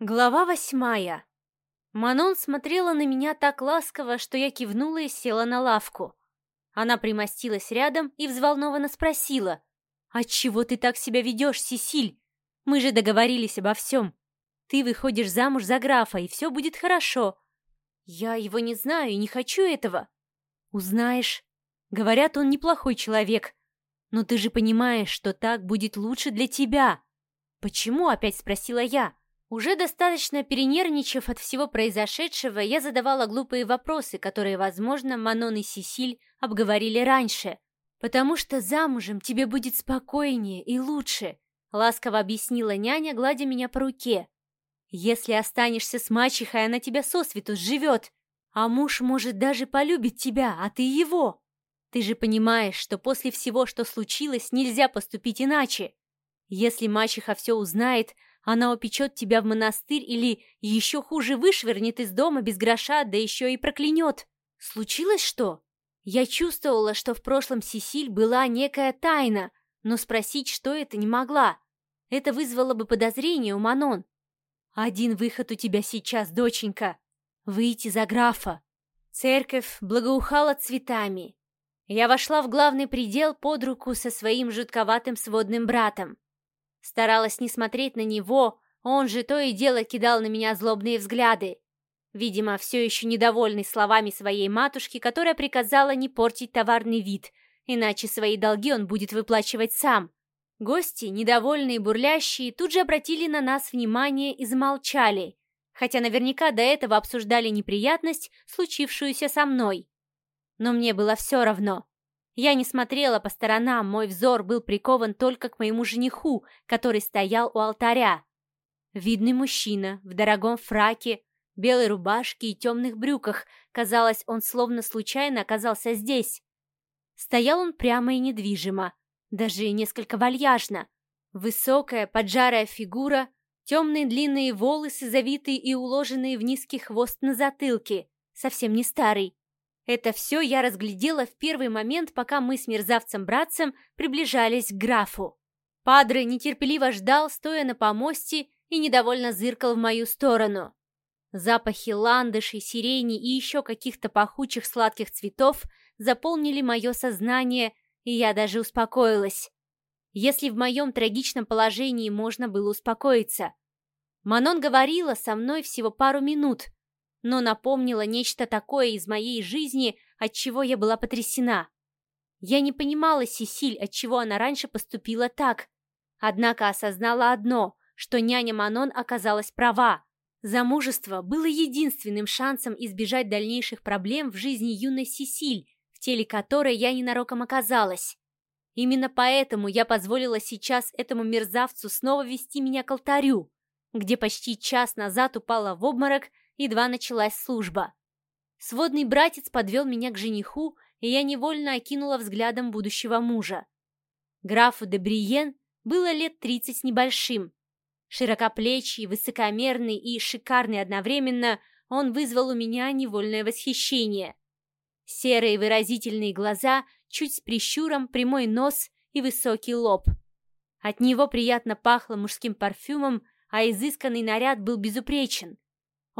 Глава восьмая. Манон смотрела на меня так ласково, что я кивнула и села на лавку. Она примостилась рядом и взволнованно спросила, «Отчего ты так себя ведешь, Сесиль? Мы же договорились обо всем. Ты выходишь замуж за графа, и все будет хорошо. Я его не знаю и не хочу этого. Узнаешь. Говорят, он неплохой человек. Но ты же понимаешь, что так будет лучше для тебя. Почему, опять спросила я. Уже достаточно перенервничав от всего произошедшего, я задавала глупые вопросы, которые, возможно, Манон и Сесиль обговорили раньше. «Потому что замужем тебе будет спокойнее и лучше», — ласково объяснила няня, гладя меня по руке. «Если останешься с мачехой, она тебя сосвету сживет, а муж может даже полюбить тебя, а ты его. Ты же понимаешь, что после всего, что случилось, нельзя поступить иначе. Если мачеха все узнает, она упечет тебя в монастырь или, еще хуже, вышвырнет из дома без гроша, да еще и проклянет. Случилось что? Я чувствовала, что в прошлом Сесиль была некая тайна, но спросить, что это, не могла. Это вызвало бы подозрение у Манон. Один выход у тебя сейчас, доченька. Выйти за графа. Церковь благоухала цветами. Я вошла в главный предел под руку со своим жутковатым сводным братом. Старалась не смотреть на него, он же то и дело кидал на меня злобные взгляды. Видимо, все еще недовольный словами своей матушки, которая приказала не портить товарный вид, иначе свои долги он будет выплачивать сам. Гости, недовольные и бурлящие, тут же обратили на нас внимание и замолчали, хотя наверняка до этого обсуждали неприятность, случившуюся со мной. Но мне было все равно. Я не смотрела по сторонам, мой взор был прикован только к моему жениху, который стоял у алтаря. Видный мужчина в дорогом фраке, белой рубашке и темных брюках. Казалось, он словно случайно оказался здесь. Стоял он прямо и недвижимо, даже несколько вальяжно. Высокая, поджарая фигура, темные длинные волосы, завитые и уложенные в низкий хвост на затылке, совсем не старый. Это все я разглядела в первый момент, пока мы с мерзавцем-братцем приближались к графу. Падре нетерпеливо ждал, стоя на помосте, и недовольно зыркал в мою сторону. Запахи ландышей, сирени и еще каких-то пахучих сладких цветов заполнили мое сознание, и я даже успокоилась. Если в моем трагичном положении можно было успокоиться. Манон говорила со мной всего пару минут, но напомнила нечто такое из моей жизни, от чего я была потрясена. Я не понимала Сесиль, от чего она раньше поступила так. Однако осознала одно, что няня Манон оказалась права. Замужество было единственным шансом избежать дальнейших проблем в жизни юной Сесиль, в теле которой я ненароком оказалась. Именно поэтому я позволила сейчас этому мерзавцу снова вести меня к алтарю, где почти час назад упала в обморок едва началась служба. Сводный братец подвел меня к жениху, и я невольно окинула взглядом будущего мужа. Графу де Бриен было лет тридцать небольшим. Широкоплечий, высокомерный и шикарный одновременно, он вызвал у меня невольное восхищение. Серые выразительные глаза, чуть с прищуром, прямой нос и высокий лоб. От него приятно пахло мужским парфюмом, а изысканный наряд был безупречен.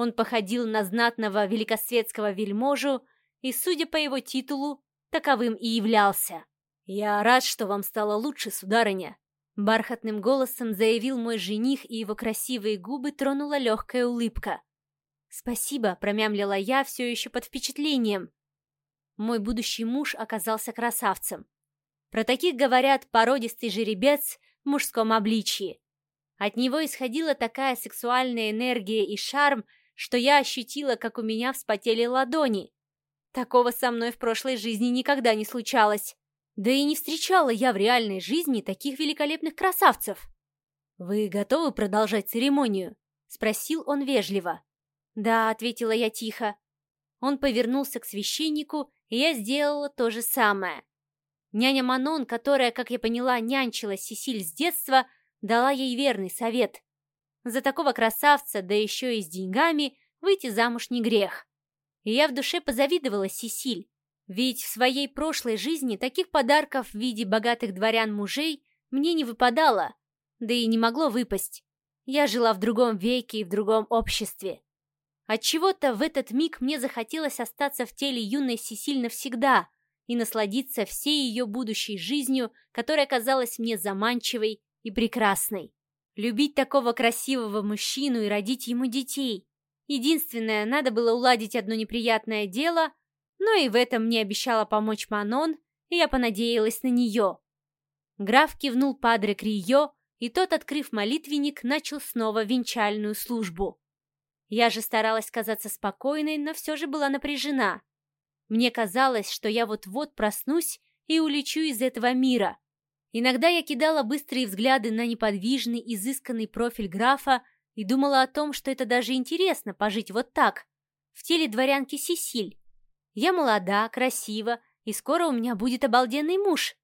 Он походил на знатного великосветского вельможу и, судя по его титулу, таковым и являлся. «Я рад, что вам стало лучше, сударыня», — бархатным голосом заявил мой жених, и его красивые губы тронула легкая улыбка. «Спасибо», — промямлила я, все еще под впечатлением. Мой будущий муж оказался красавцем. Про таких говорят породистый жеребец в мужском обличии. От него исходила такая сексуальная энергия и шарм, что я ощутила, как у меня вспотели ладони. Такого со мной в прошлой жизни никогда не случалось. Да и не встречала я в реальной жизни таких великолепных красавцев. «Вы готовы продолжать церемонию?» — спросил он вежливо. «Да», — ответила я тихо. Он повернулся к священнику, и я сделала то же самое. Няня Манон, которая, как я поняла, нянчила Сесиль с детства, дала ей верный совет. За такого красавца, да еще и с деньгами, выйти замуж не грех. И я в душе позавидовала Сесиль, ведь в своей прошлой жизни таких подарков в виде богатых дворян-мужей мне не выпадало, да и не могло выпасть. Я жила в другом веке и в другом обществе. Отчего-то в этот миг мне захотелось остаться в теле юной Сесиль навсегда и насладиться всей ее будущей жизнью, которая казалась мне заманчивой и прекрасной. Любить такого красивого мужчину и родить ему детей. Единственное, надо было уладить одно неприятное дело, но и в этом мне обещала помочь Манон, и я понадеялась на нее. Граф кивнул Падре Крио, и тот, открыв молитвенник, начал снова венчальную службу. Я же старалась казаться спокойной, но все же была напряжена. Мне казалось, что я вот-вот проснусь и улечу из этого мира. Иногда я кидала быстрые взгляды на неподвижный, изысканный профиль графа и думала о том, что это даже интересно пожить вот так, в теле дворянки Сесиль. Я молода, красива, и скоро у меня будет обалденный муж.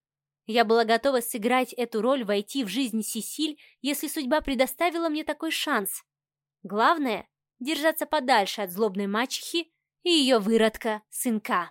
Я была готова сыграть эту роль, войти в жизнь Сесиль, если судьба предоставила мне такой шанс. Главное — держаться подальше от злобной мачехи и ее выродка, сынка.